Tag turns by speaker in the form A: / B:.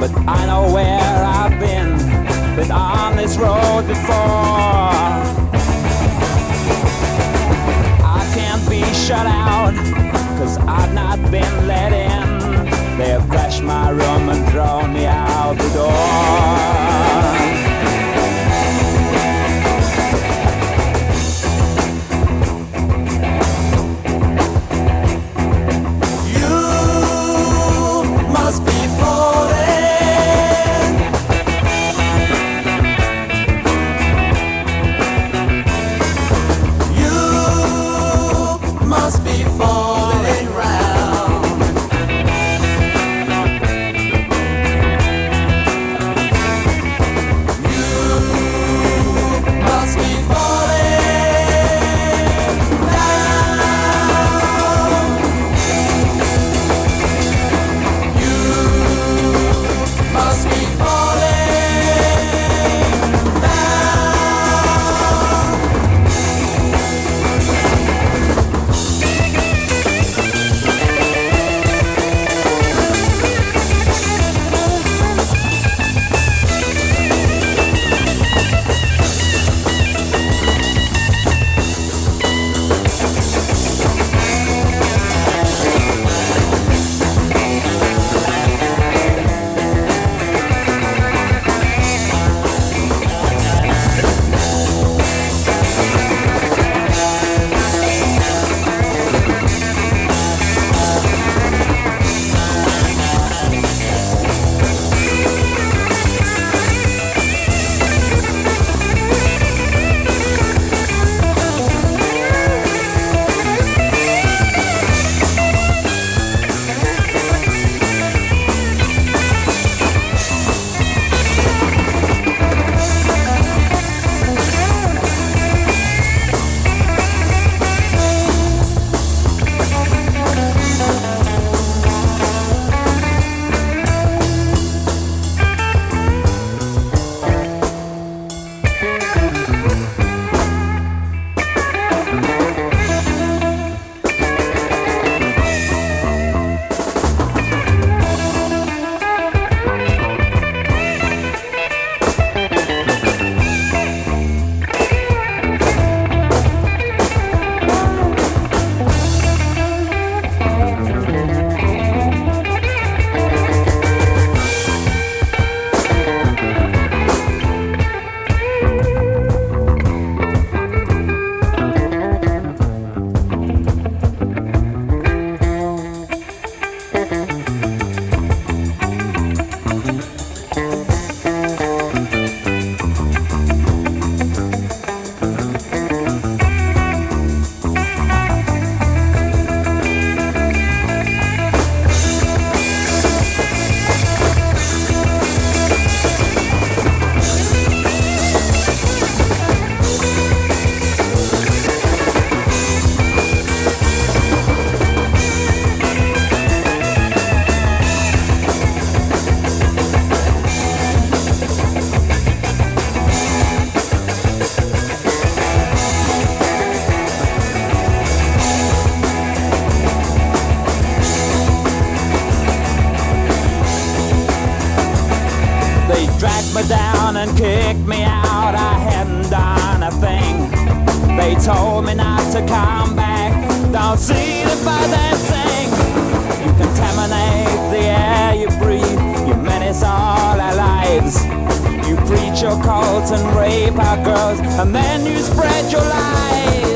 A: But I know where I've been Been on this road before. I can't be shut out Cause I've not been let in. They've crashed my room and thrown me out the door. Me down and kicked me out. I hadn't done a thing. They told me not to come back. Don't see the and sing. You contaminate the air you breathe. You menace all our lives. You preach your cult and rape our girls, and then you spread your lies.